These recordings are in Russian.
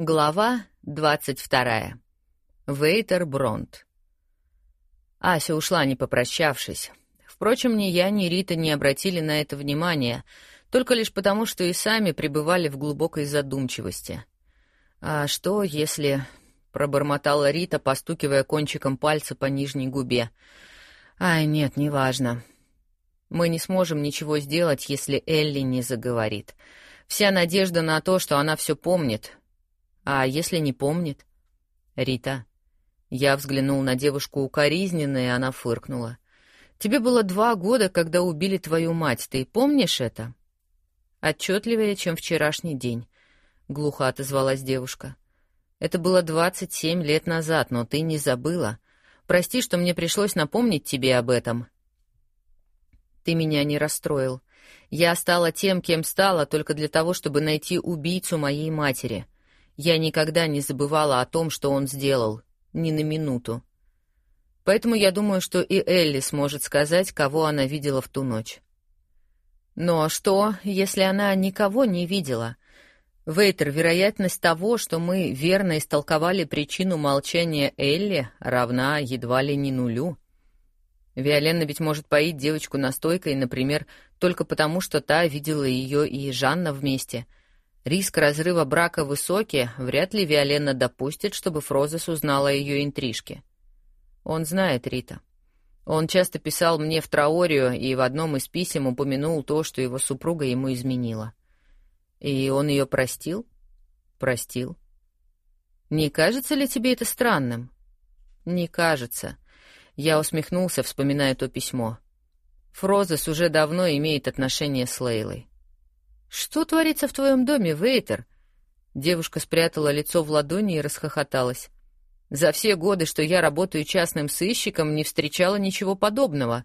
Глава двадцать вторая. Вейтер Бронт. Ася ушла, не попрощавшись. Впрочем, ни я, ни Рита не обратили на это внимания, только лишь потому, что и сами пребывали в глубокой задумчивости. «А что, если...» — пробормотала Рита, постукивая кончиком пальца по нижней губе. «Ай, нет, неважно. Мы не сможем ничего сделать, если Элли не заговорит. Вся надежда на то, что она все помнит, а если не помнит? Рита. Я взглянул на девушку укоризненно, и она фыркнула. Тебе было два года, когда убили твою мать. Ты помнишь это? Отчетливее, чем вчерашний день, глухо отозвалась девушка. Это было двадцать семь лет назад, но ты не забыла. Прости, что мне пришлось напомнить тебе об этом. Ты меня не расстроил. Я стала тем, кем стала, только для того, чтобы найти убийцу моей матери. Я никогда не забывала о том, что он сделал, ни на минуту. Поэтому я думаю, что и Элли сможет сказать, кого она видела в ту ночь. Но что, если она никого не видела? Вейтер, вероятность того, что мы верно истолковали причину молчания Элли, равна едва ли не нулю. Виоленна ведь может поить девочку настойкой, например, только потому, что та видела ее и Жанна вместе — Риск разрыва брака высокий, вряд ли Виоленна допустит, чтобы Фрозес узнала о ее интрижке. Он знает Рита. Он часто писал мне в Траорию и в одном из писем упомянул то, что его супруга ему изменила. И он ее простил? Простил. Не кажется ли тебе это странным? Не кажется. Я усмехнулся, вспоминая то письмо. Фрозес уже давно имеет отношение с Лейлой. «Что творится в твоем доме, Вейтер?» Девушка спрятала лицо в ладони и расхохоталась. «За все годы, что я работаю частным сыщиком, не встречала ничего подобного.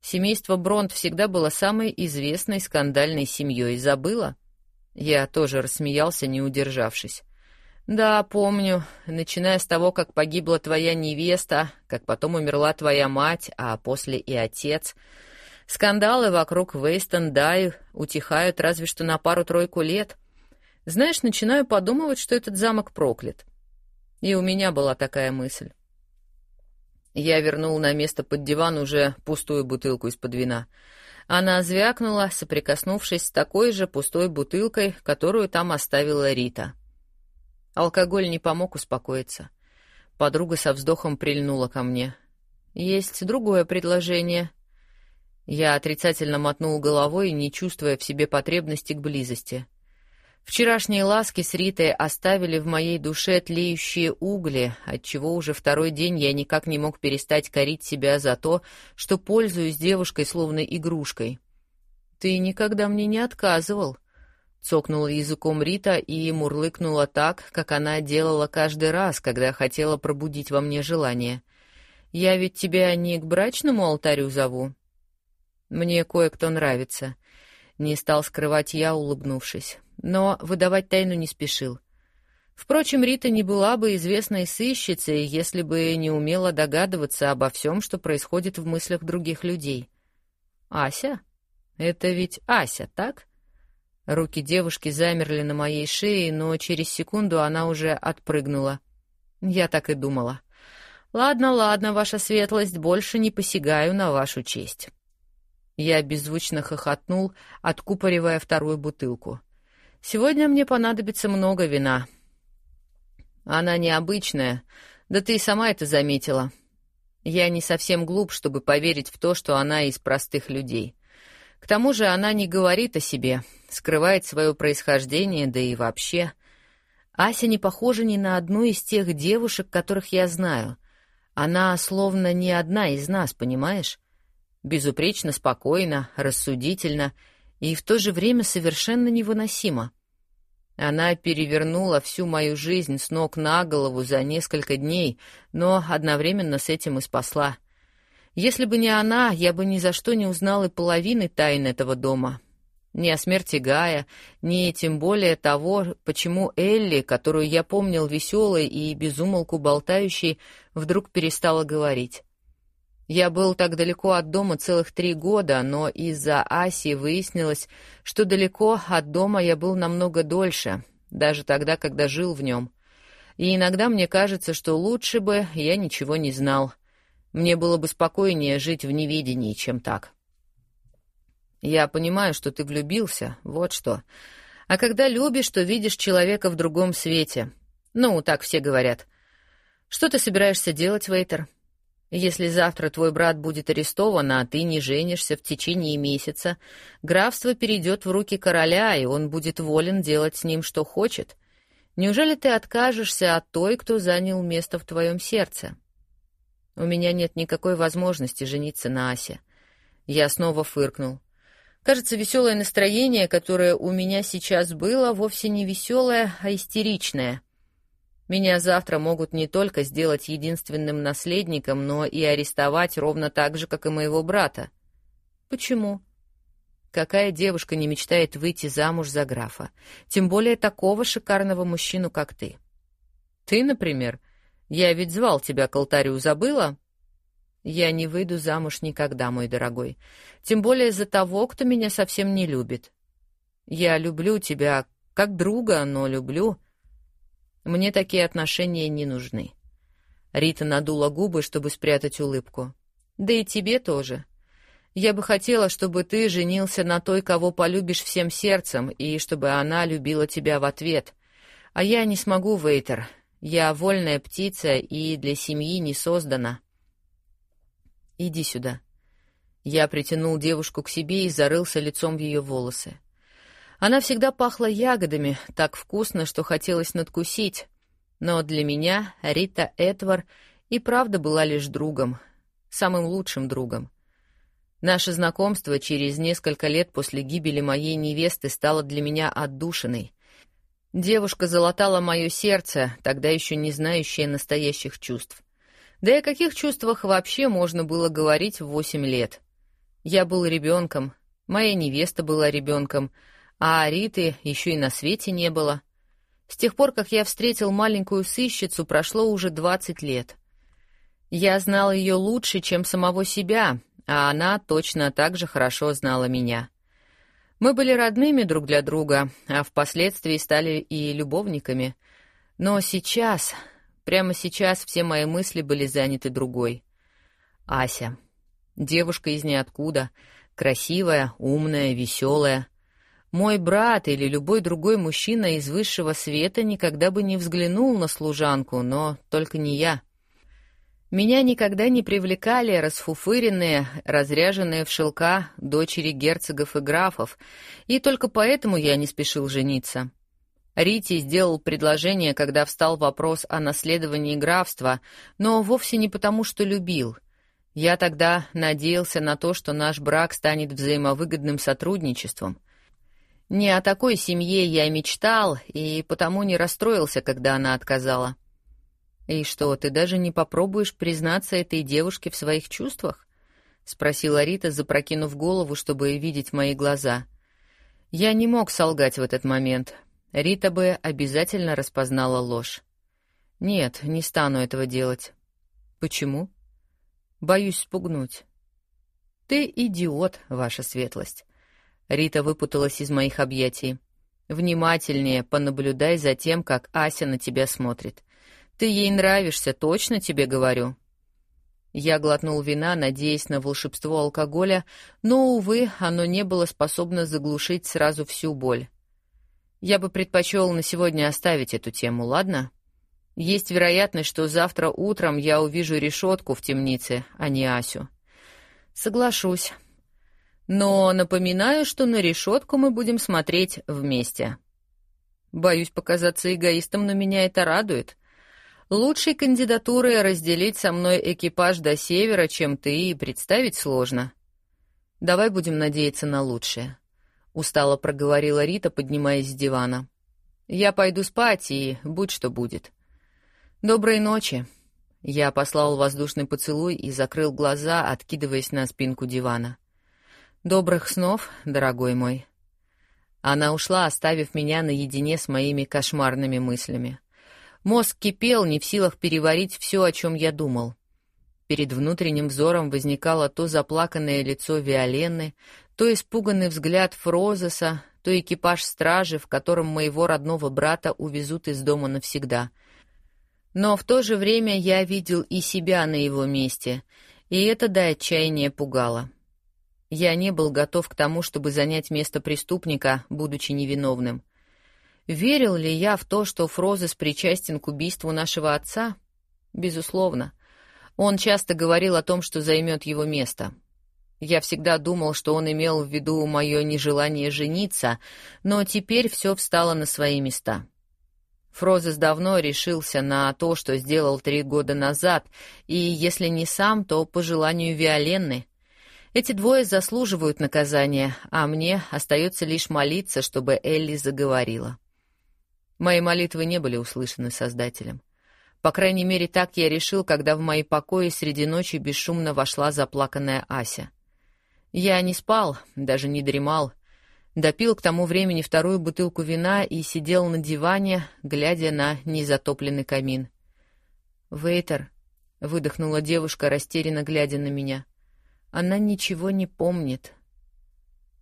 Семейство Бронт всегда было самой известной скандальной семьей. Забыла?» Я тоже рассмеялся, не удержавшись. «Да, помню. Начиная с того, как погибла твоя невеста, как потом умерла твоя мать, а после и отец...» Скандалы вокруг Вейстон-Дай утихают разве что на пару-тройку лет. Знаешь, начинаю подумывать, что этот замок проклят. И у меня была такая мысль. Я вернул на место под диван уже пустую бутылку из-под вина. Она звякнула, соприкоснувшись с такой же пустой бутылкой, которую там оставила Рита. Алкоголь не помог успокоиться. Подруга со вздохом прильнула ко мне. «Есть другое предложение», я отрицательно мотнул головой, не чувствуя в себе потребности к близости. Вчерашние ласки с Ритой оставили в моей душе тлеющие угли, отчего уже второй день я никак не мог перестать корить себя за то, что пользуюсь девушкой словно игрушкой. «Ты никогда мне не отказывал», — цокнула языком Рита и мурлыкнула так, как она делала каждый раз, когда хотела пробудить во мне желание. «Я ведь тебя не к брачному алтарю зову». Мне кое-кто нравится. Не стал скрывать я, улыбнувшись. Но выдавать тайну не спешил. Впрочем, Рита не была бы известной сыщицей, если бы не умела догадываться обо всем, что происходит в мыслях других людей. «Ася? Это ведь Ася, так?» Руки девушки замерли на моей шее, но через секунду она уже отпрыгнула. Я так и думала. «Ладно, ладно, ваша светлость, больше не посягаю на вашу честь». Я беззвучно хохотнул, откупоривая вторую бутылку. «Сегодня мне понадобится много вина». «Она необычная, да ты и сама это заметила. Я не совсем глуп, чтобы поверить в то, что она из простых людей. К тому же она не говорит о себе, скрывает свое происхождение, да и вообще. Ася не похожа ни на одну из тех девушек, которых я знаю. Она словно не одна из нас, понимаешь?» Безупречно спокойно, рассудительно и в то же время совершенно невыносимо. Она перевернула всю мою жизнь с ног на голову за несколько дней, но одновременно с этим и спасла. Если бы не она, я бы ни за что не узнал и половины тайн этого дома. Ни о смерти Гая, ни тем более того, почему Элли, которую я помнил веселой и безумолку болтающей, вдруг перестала говорить. Я был так далеко от дома целых три года, но из-за Аси выяснилось, что далеко от дома я был намного дольше, даже тогда, когда жил в нем. И иногда мне кажется, что лучше бы я ничего не знал. Мне было бы спокойнее жить в неведении, чем так. Я понимаю, что ты влюбился, вот что. А когда любишь, то видишь человека в другом свете. Ну, так все говорят. Что ты собираешься делать, Вейтер? Если завтра твой брат будет арестован, а ты не женишься в течение месяца, графство перейдет в руки короля, и он будет волен делать с ним, что хочет. Неужели ты откажешься от той, кто занял место в твоем сердце? У меня нет никакой возможности жениться на Асе. Я снова фыркнул. Кажется, веселое настроение, которое у меня сейчас было, вовсе не веселое, а истеричное. Меня завтра могут не только сделать единственным наследником, но и арестовать ровно так же, как и моего брата. Почему? Какая девушка не мечтает выйти замуж за графа? Тем более такого шикарного мужчину, как ты. Ты, например. Я ведь звал тебя к алтарю, забыла? Я не выйду замуж никогда, мой дорогой. Тем более за того, кто меня совсем не любит. Я люблю тебя как друга, но люблю. Мне такие отношения не нужны. Рита надула губы, чтобы спрятать улыбку. Да и тебе тоже. Я бы хотела, чтобы ты женился на той, кого полюбишь всем сердцем, и чтобы она любила тебя в ответ. А я не смогу, Вейтер. Я вольная птица и для семьи не создана. Иди сюда. Я притянул девушку к себе и зарылся лицом в ее волосы. Она всегда пахла ягодами, так вкусно, что хотелось надкусить. Но для меня Рита Этвар и правда была лишь другом, самым лучшим другом. Наше знакомство через несколько лет после гибели моей невесты стало для меня отдушиной. Девушка залатала мое сердце, тогда еще не знающее настоящих чувств. Да и о каких чувствах вообще можно было говорить в восемь лет? Я был ребенком, моя невеста была ребенком, а Риты еще и на свете не было. С тех пор, как я встретил маленькую сыщицу, прошло уже двадцать лет. Я знал ее лучше, чем самого себя, а она точно так же хорошо знала меня. Мы были родными друг для друга, а впоследствии стали и любовниками. Но сейчас, Прямо сейчас все мои мысли были заняты другой. Ася. Девушка из ниоткуда. Красивая, умная, веселая. Мой брат или любой другой мужчина из высшего света никогда бы не взглянул на служанку, но только не я. Меня никогда не привлекали расфуфыренные, разряженные в шелка дочери герцогов и графов, и только поэтому я не спешил жениться. Рити сделал предложение, когда встал вопрос о наследовании графства, но вовсе не потому, что любил. Я тогда надеялся на то, что наш брак станет взаимовыгодным сотрудничеством. Не о такой семье я мечтал, и потому не расстроился, когда она отказала. «И что, ты даже не попробуешь признаться этой девушке в своих чувствах?» — спросила Рита, запрокинув голову, чтобы видеть мои глаза. Я не мог солгать в этот момент — Рита бы обязательно распознала ложь. Нет, не стану этого делать. Почему? Боюсь спугнуть. Ты идиот, ваша светлость. Рита выпуталась из моих объятий. Внимательнее понаблюдай за тем, как Ася на тебя смотрит. Ты ей нравишься, точно тебе говорю. Я глотнул вина, надеясь на волшебство алкоголя, но, увы, оно не было способно заглушить сразу всю боль. Я бы предпочел на сегодня оставить эту тему, ладно? Есть вероятность, что завтра утром я увижу решетку в темнице, а не Асю. Соглашусь. Но напоминаю, что на решетку мы будем смотреть вместе. Боюсь показаться эгоистом, но меня это радует. Лучшей кандидатуры разделить со мной экипаж до севера, чем ты, и представить сложно. Давай будем надеяться на лучшее. — устало проговорила Рита, поднимаясь с дивана. «Я пойду спать, и будь что будет». «Доброй ночи». Я послал воздушный поцелуй и закрыл глаза, откидываясь на спинку дивана. «Добрых снов, дорогой мой». Она ушла, оставив меня наедине с моими кошмарными мыслями. Мозг кипел, не в силах переварить все, о чем я думал. Перед внутренним взором возникало то заплаканное лицо Виолены, то испуганный взгляд Фрозеса, то экипаж стражи, в котором моего родного брата увезут из дома навсегда. Но в то же время я видел и себя на его месте, и это до отчаяния пугало. Я не был готов к тому, чтобы занять место преступника, будучи невиновным. Верил ли я в то, что Фрозес причастен к убийству нашего отца? Безусловно. Он часто говорил о том, что займет его место. Я всегда думал, что он имел в виду мое нежелание жениться, но теперь все встало на свои места. Фрозес давно решился на то, что сделал три года назад, и если не сам, то по желанию Виоленны. Эти двое заслуживают наказания, а мне остается лишь молиться, чтобы Элли заговорила. Мои молитвы не были услышаны Создателем. По крайней мере, так я решил, когда в мои покои среди ночи бесшумно вошла заплаканная Ася. Я не спал, даже не дремал. Допил к тому времени вторую бутылку вина и сидел на диване, глядя на незатопленный камин. «Вейтер», — выдохнула девушка, растерянно глядя на меня. «Она ничего не помнит».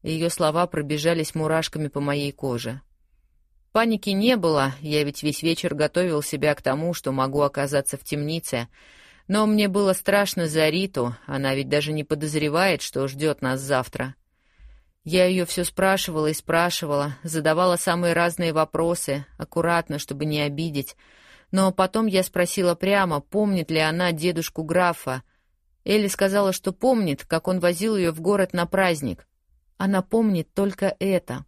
Ее слова пробежались мурашками по моей коже. Паники не было, я ведь весь вечер готовил себя к тому, что могу оказаться в темнице. Но мне было страшно за Риту, она ведь даже не подозревает, что ждет нас завтра. Я ее все спрашивала и спрашивала, задавала самые разные вопросы, аккуратно, чтобы не обидеть. Но потом я спросила прямо, помнит ли она дедушку графа. Элли сказала, что помнит, как он возил ее в город на праздник. Она помнит только это.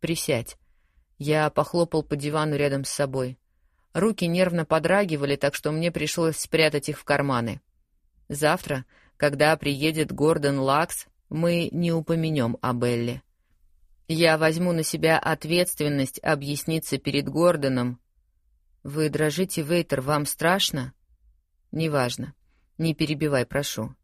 «Присядь», я похлопал по дивану рядом с собой. Руки нервно подрагивали, так что мне пришлось спрятать их в карманы. Завтра, когда приедет Гордон Лакс, мы не упомянем о Белле. Я возьму на себя ответственность объясниться перед Гордоном. Вы дрожите, Вейтер, вам страшно? Неважно. Не перебивай, прошу.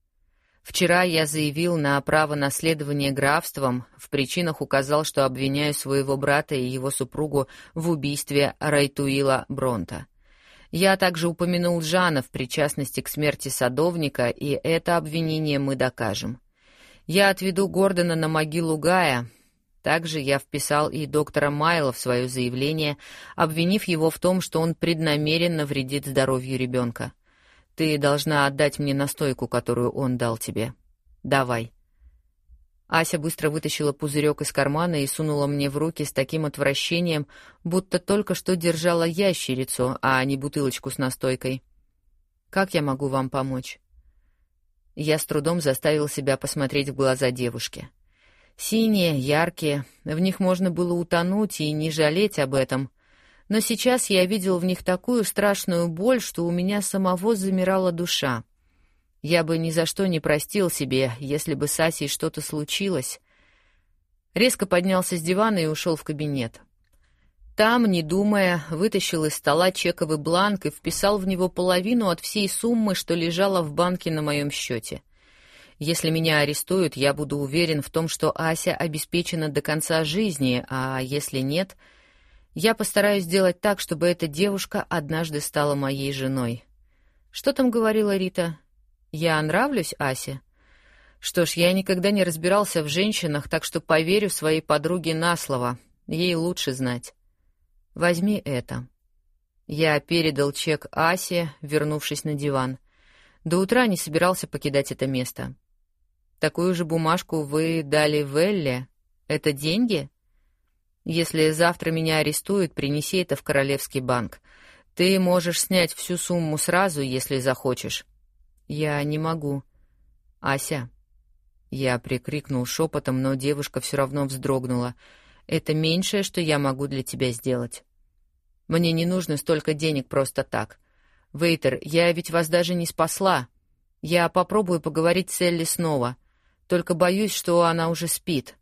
Вчера я заявил на право наследования графством, в причинах указал, что обвиняю своего брата и его супругу в убийстве Райтуила Бронта. Я также упомянул Жана в причастности к смерти садовника, и это обвинение мы докажем. Я отведу Гордона на могилу Гая. Также я вписал и доктора Майла в свое заявление, обвинив его в том, что он преднамеренно вредит здоровью ребенка. Ты должна отдать мне настойку, которую он дал тебе. Давай. Ася быстро вытащила пузырек из кармана и сунула мне в руки с таким отвращением, будто только что держала ящерицу, а не бутылочку с настойкой. Как я могу вам помочь? Я с трудом заставил себя посмотреть в глаза девушки. Синие, яркие, в них можно было утонуть и не жалеть об этом но сейчас я видел в них такую страшную боль, что у меня самого замирала душа. Я бы ни за что не простил себе, если бы с Асей что-то случилось. Резко поднялся с дивана и ушел в кабинет. Там, не думая, вытащил из стола чековый бланк и вписал в него половину от всей суммы, что лежала в банке на моем счете. Если меня арестуют, я буду уверен в том, что Ася обеспечена до конца жизни, а если нет — я постараюсь сделать так, чтобы эта девушка однажды стала моей женой. Что там говорила Рита? Я нравлюсь Асе? Что ж, я никогда не разбирался в женщинах, так что поверю своей подруге на слово. Ей лучше знать. Возьми это. Я передал чек Асе, вернувшись на диван. До утра не собирался покидать это место. Такую же бумажку вы дали Велле? Это деньги? Если завтра меня арестуют, принеси это в Королевский банк. Ты можешь снять всю сумму сразу, если захочешь. Я не могу. Ася. Я прикрикнул шепотом, но девушка все равно вздрогнула. Это меньшее, что я могу для тебя сделать. Мне не нужно столько денег просто так. Вейтер, я ведь вас даже не спасла. Я попробую поговорить с Элли снова. Только боюсь, что она уже спит.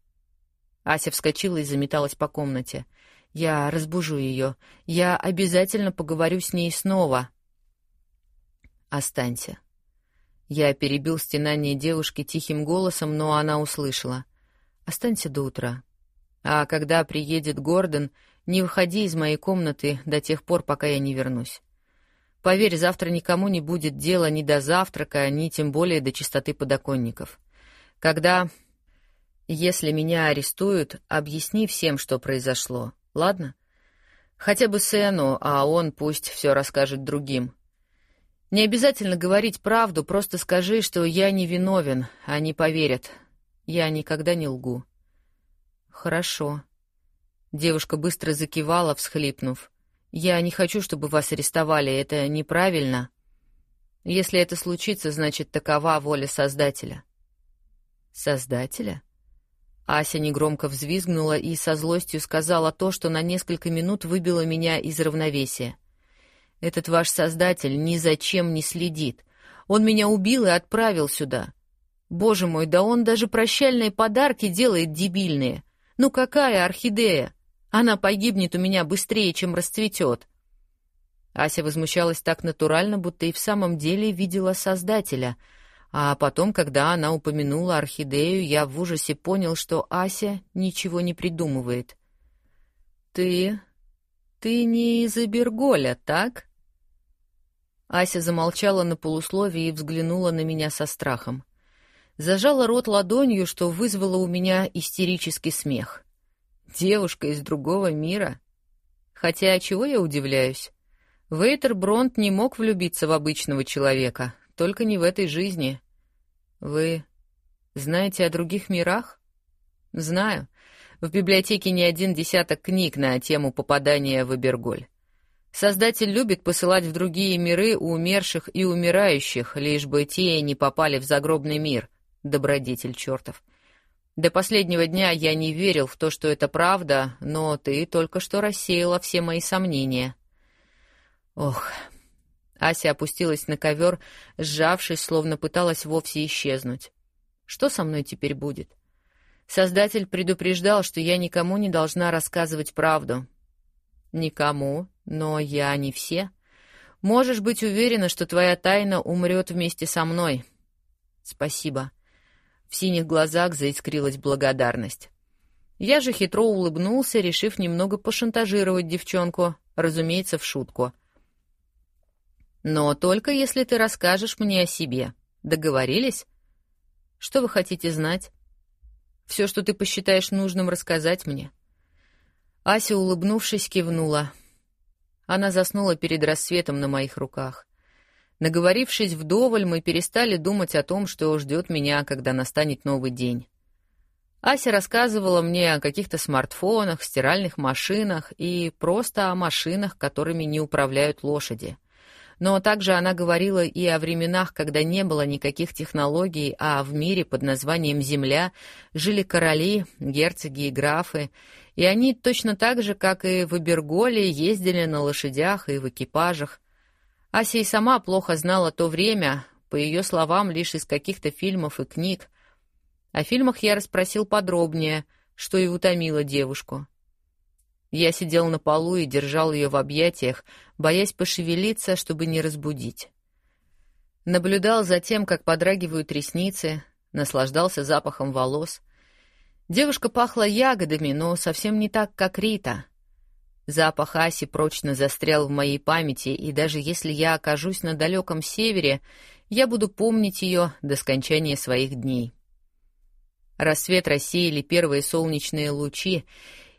Ася вскочила и заметалась по комнате. «Я разбужу ее. Я обязательно поговорю с ней снова». «Останься». Я перебил стенание девушки тихим голосом, но она услышала. «Останься до утра. А когда приедет Гордон, не выходи из моей комнаты до тех пор, пока я не вернусь. Поверь, завтра никому не будет дела ни до завтрака, ни тем более до чистоты подоконников. Когда Если меня арестуют, объясни всем, что произошло, ладно? Хотя бы сыну, а он пусть все расскажет другим. Не обязательно говорить правду, просто скажи, что я не виновен, они поверят. Я никогда не лгу. Хорошо. Девушка быстро закивала, всхлипнув. Я не хочу, чтобы вас арестовали, это неправильно. Если это случится, значит, такова воля Создателя. Создателя? Ася негромко взвизгнула и со злостью сказала то, что на несколько минут выбило меня из равновесия. «Этот ваш Создатель ни за чем не следит. Он меня убил и отправил сюда. Боже мой, да он даже прощальные подарки делает дебильные. Ну какая орхидея? Она погибнет у меня быстрее, чем расцветет». Ася возмущалась так натурально, будто и в самом деле видела Создателя — а потом, когда она упомянула орхидею, я в ужасе понял, что Ася ничего не придумывает. «Ты... ты не из Эберголя, так?» Ася замолчала на полусловие и взглянула на меня со страхом. Зажала рот ладонью, что вызвало у меня истерический смех. «Девушка из другого мира?» Хотя чего я удивляюсь? Вейтер Бронт не мог влюбиться в обычного человека, только не в этой жизни. Вы знаете о других мирах? Знаю. В библиотеке не один десяток книг на тему попадания в Эберголь. Создатель любит посылать в другие миры умерших и умирающих, лишь бы те не попали в загробный мир, добродетель чертов. До последнего дня я не верил в то, что это правда, но ты только что рассеяла все мои сомнения. Ох, Ася опустилась на ковер, сжавшись, словно пыталась вовсе исчезнуть. Что со мной теперь будет? Создатель предупреждал, что я никому не должна рассказывать правду. Никому, но я не все. Можешь быть уверена, что твоя тайна умрет вместе со мной. Спасибо. В синих глазах заискрилась благодарность. Я же хитро улыбнулся, решив немного пошантажировать девчонку, разумеется, в шутку — но только если ты расскажешь мне о себе. Договорились? Что вы хотите знать? Все, что ты посчитаешь нужным рассказать мне. Ася, улыбнувшись, кивнула. Она заснула перед рассветом на моих руках. Наговорившись вдоволь, мы перестали думать о том, что ждет меня, когда настанет новый день. Ася рассказывала мне о каких-то смартфонах, стиральных машинах и просто о машинах, которыми не управляют лошади — но также она говорила и о временах, когда не было никаких технологий, а в мире под названием Земля жили короли, герцоги и графы, и они точно так же, как и в Эберголе, ездили на лошадях и в экипажах. Ася и сама плохо знала то время, по ее словам, лишь из каких-то фильмов и книг. О фильмах я расспросил подробнее, что и утомило девушку. Я сидел на полу и держал ее в объятиях, боясь пошевелиться, чтобы не разбудить. Наблюдал за тем, как подрагивают ресницы, наслаждался запахом волос. Девушка пахла ягодами, но совсем не так, как Рита. Запах Аси прочно застрял в моей памяти, и даже если я окажусь на далеком севере, я буду помнить ее до скончания своих дней. Рассвет рассеяли первые солнечные лучи,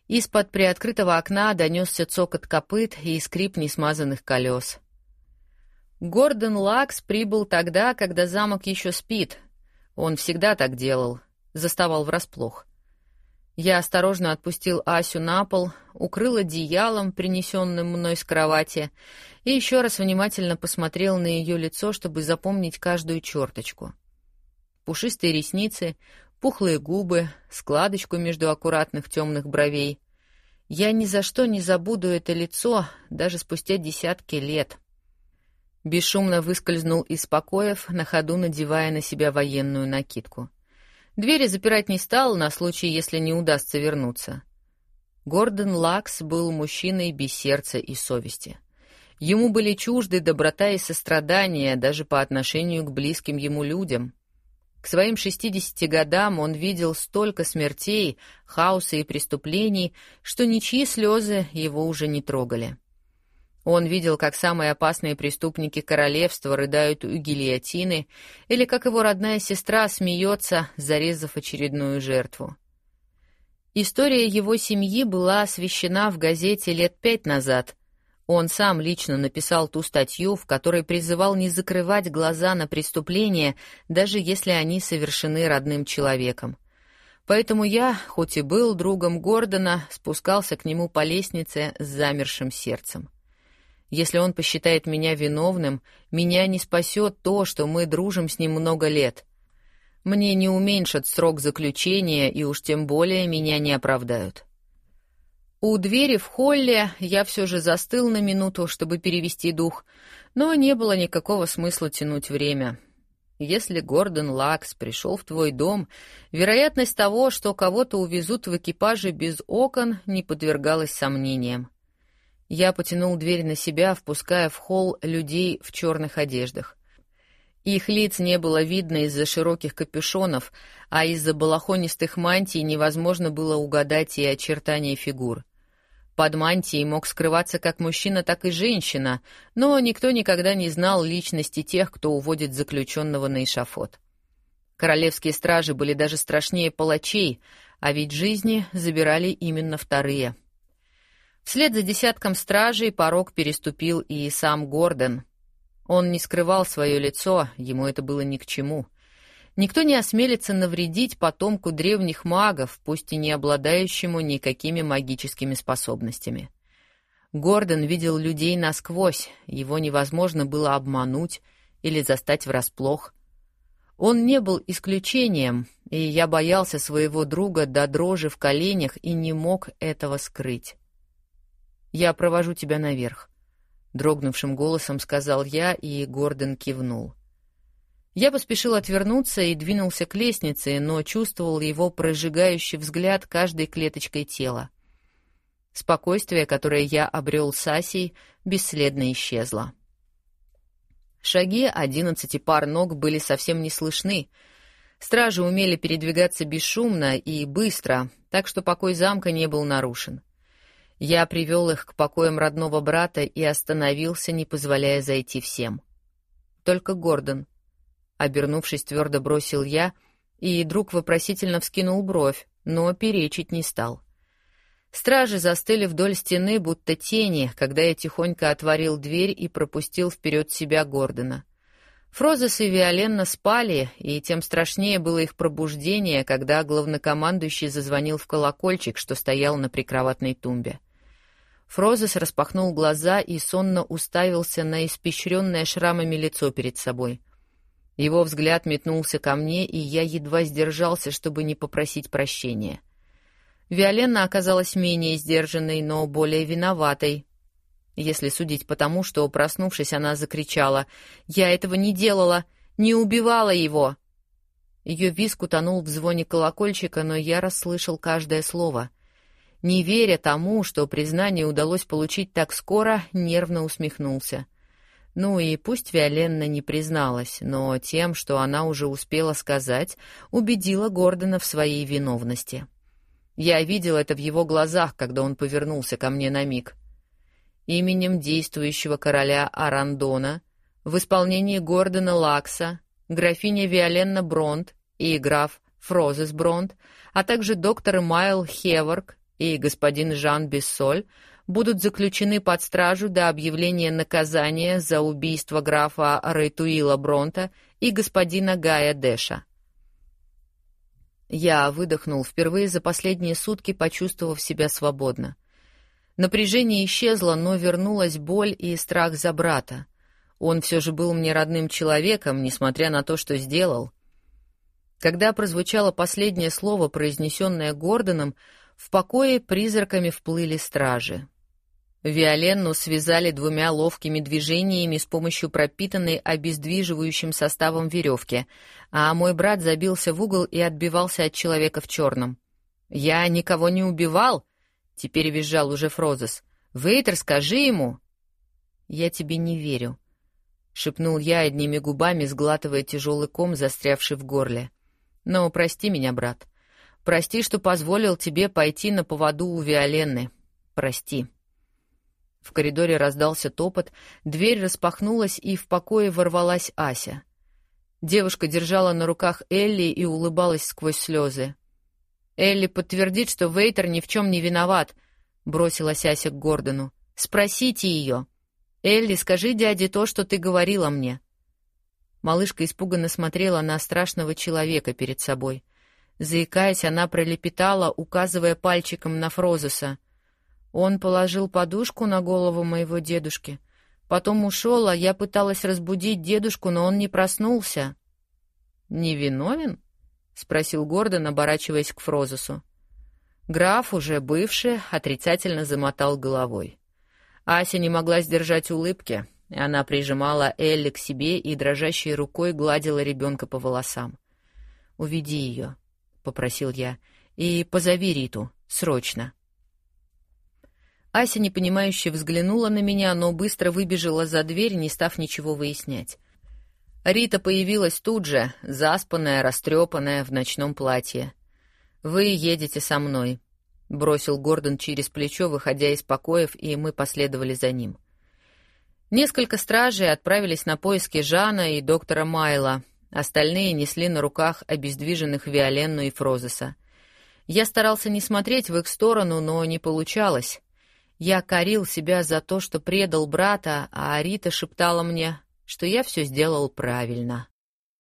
из-под приоткрытого окна донесся цокот копыт и скрип несмазанных колес. Гордон Лакс прибыл тогда, когда замок еще спит. Он всегда так делал, заставал врасплох. Я осторожно отпустил Асю на пол, укрыл одеялом, принесенным мной с кровати, и еще раз внимательно посмотрел на ее лицо, чтобы запомнить каждую черточку. Пушистые ресницы, пухлые губы, складочку между аккуратных темных бровей. Я ни за что не забуду это лицо, даже спустя десятки лет. Бесшумно выскользнул из покоев, на ходу надевая на себя военную накидку. Двери запирать не стал на случай, если не удастся вернуться. Гордон Лакс был мужчиной без сердца и совести. Ему были чужды доброта и сострадание даже по отношению к близким ему людям. К своим 60 годам он видел столько смертей, хаоса и преступлений, что ничьи слезы его уже не трогали. Он видел, как самые опасные преступники королевства рыдают у гильотины, или как его родная сестра смеется, зарезав очередную жертву. История его семьи была освещена в газете лет пять назад. Он сам лично написал ту статью, в которой призывал не закрывать глаза на преступления, даже если они совершены родным человеком. Поэтому я, хоть и был другом Гордона, спускался к нему по лестнице с замершим сердцем. Если он посчитает меня виновным, меня не спасет то, что мы дружим с ним много лет. Мне не уменьшат срок заключения, и уж тем более меня не оправдают. У двери в холле я все же застыл на минуту, чтобы перевести дух, но не было никакого смысла тянуть время. Если Гордон Лакс пришел в твой дом, вероятность того, что кого-то увезут в экипаже без окон, не подвергалась сомнениям. Я потянул дверь на себя, впуская в холл людей в черных одеждах. Их лиц не было видно из-за широких капюшонов, а из-за балахонистых мантий невозможно было угадать и очертания фигур. Под мантией мог скрываться как мужчина, так и женщина, но никто никогда не знал личности тех, кто уводит заключенного на эшафот. Королевские стражи были даже страшнее палачей, а ведь жизни забирали именно вторые. Вслед за десятком стражей порог переступил и сам Гордон. Он не скрывал свое лицо, ему это было ни к чему — Никто не осмелится навредить потомку древних магов, пусть и не обладающему никакими магическими способностями. Гордон видел людей насквозь, его невозможно было обмануть или застать врасплох. Он не был исключением, и я боялся своего друга до дрожи в коленях и не мог этого скрыть. «Я провожу тебя наверх», — дрогнувшим голосом сказал я, и Гордон кивнул. Я поспешил отвернуться и двинулся к лестнице, но чувствовал его прожигающий взгляд каждой клеточкой тела. Спокойствие, которое я обрел с Асей, бесследно исчезло. Шаги одиннадцати пар ног были совсем не слышны. Стражи умели передвигаться бесшумно и быстро, так что покой замка не был нарушен. Я привел их к покоям родного брата и остановился, не позволяя зайти всем. Только Гордон — Обернувшись, твердо бросил я, и друг вопросительно вскинул бровь, но перечить не стал. Стражи застыли вдоль стены, будто тени, когда я тихонько отворил дверь и пропустил вперед себя Гордона. Фрозес и Виоленна спали, и тем страшнее было их пробуждение, когда главнокомандующий зазвонил в колокольчик, что стоял на прикроватной тумбе. Фрозес распахнул глаза и сонно уставился на испещренное шрамами лицо перед собой. Его взгляд метнулся ко мне, и я едва сдержался, чтобы не попросить прощения. Виоленна оказалась менее сдержанной, но более виноватой. Если судить по тому, что, проснувшись, она закричала «Я этого не делала! Не убивала его!» Ее виск утонул в звоне колокольчика, но я расслышал каждое слово. Не веря тому, что признание удалось получить так скоро, нервно усмехнулся — ну и пусть Виоленна не призналась, но тем, что она уже успела сказать, убедила Гордона в своей виновности. Я видел это в его глазах, когда он повернулся ко мне на миг. Именем действующего короля Арандона, в исполнении Гордона Лакса, графиня Виоленна Бронт и граф Фрозес Бронт, а также доктор Майл Хеворг и господин Жан Бессоль будут заключены под стражу до объявления наказания за убийство графа Рейтуила Бронта и господина Гая Дэша. Я выдохнул впервые за последние сутки, почувствовав себя свободно. Напряжение исчезло, но вернулась боль и страх за брата. Он все же был мне родным человеком, несмотря на то, что сделал. Когда прозвучало последнее слово, произнесенное Гордоном, в покое призраками вплыли стражи. Виоленну связали двумя ловкими движениями с помощью пропитанной обездвиживающим составом веревки, а мой брат забился в угол и отбивался от человека в черном. «Я никого не убивал!» — теперь визжал уже Фрозес. «Вейтер, скажи ему!» «Я тебе не верю», — шепнул я одними губами, сглатывая тяжелый ком, застрявший в горле. «Но прости меня, брат. Прости, что позволил тебе пойти на поводу у Виоленны. Прости». В коридоре раздался топот, дверь распахнулась, и в покое ворвалась Ася. Девушка держала на руках Элли и улыбалась сквозь слезы. «Элли подтвердит, что Вейтер ни в чем не виноват», — бросилась Ася к Гордону. «Спросите ее. Элли, скажи дяде то, что ты говорила мне». Малышка испуганно смотрела на страшного человека перед собой. Заикаясь, она пролепетала, указывая пальчиком на Фрозуса. Он положил подушку на голову моего дедушки. Потом ушел, а я пыталась разбудить дедушку, но он не проснулся. «Невиновен?» — спросил Гордон, оборачиваясь к Фрозусу. Граф, уже бывший, отрицательно замотал головой. Ася не могла сдержать улыбки. Она прижимала Элли к себе и дрожащей рукой гладила ребенка по волосам. «Уведи ее», — попросил я, — «и позови Риту, срочно». Ася непонимающе взглянула на меня, но быстро выбежала за дверь, не став ничего выяснять. Рита появилась тут же, заспанная, растрепанная, в ночном платье. «Вы едете со мной», — бросил Гордон через плечо, выходя из покоев, и мы последовали за ним. Несколько стражей отправились на поиски Жана и доктора Майла, остальные несли на руках обездвиженных Виоленну и Фрозеса. Я старался не смотреть в их сторону, но не получалось. Я корил себя за то, что предал брата, а Арита шептала мне, что я все сделал правильно.